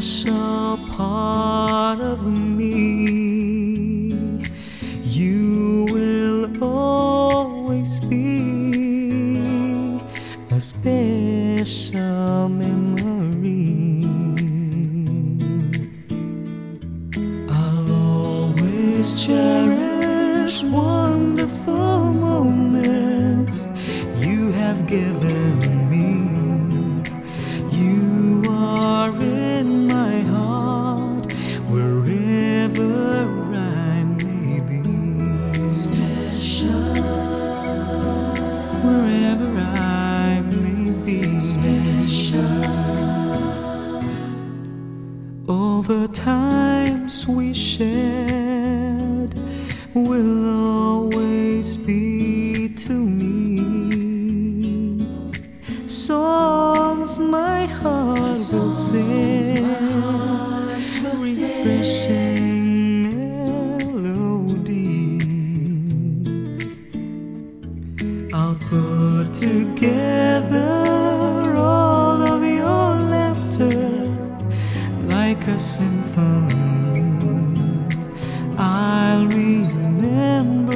part of me. You will always be a special memory. I'll always cherish wonderful moments you have given times we shared will always be to me songs my heart songs will sing, heart will refreshing melodies I'll put together. like a symphony. I'll remember.